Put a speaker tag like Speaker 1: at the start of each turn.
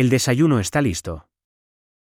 Speaker 1: El desayuno está listo.